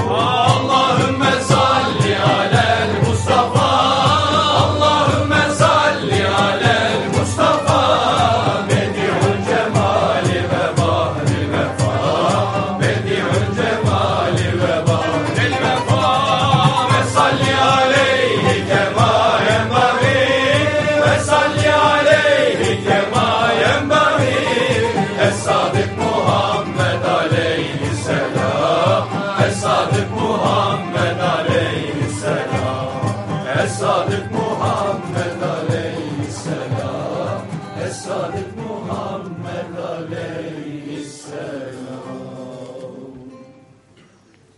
Oh. Es-Sadık Muhammed Aleyhisselam. Es-Sadık Muhammed Aleyhisselam. Es-Sadık Muhammed Aleyhisselam.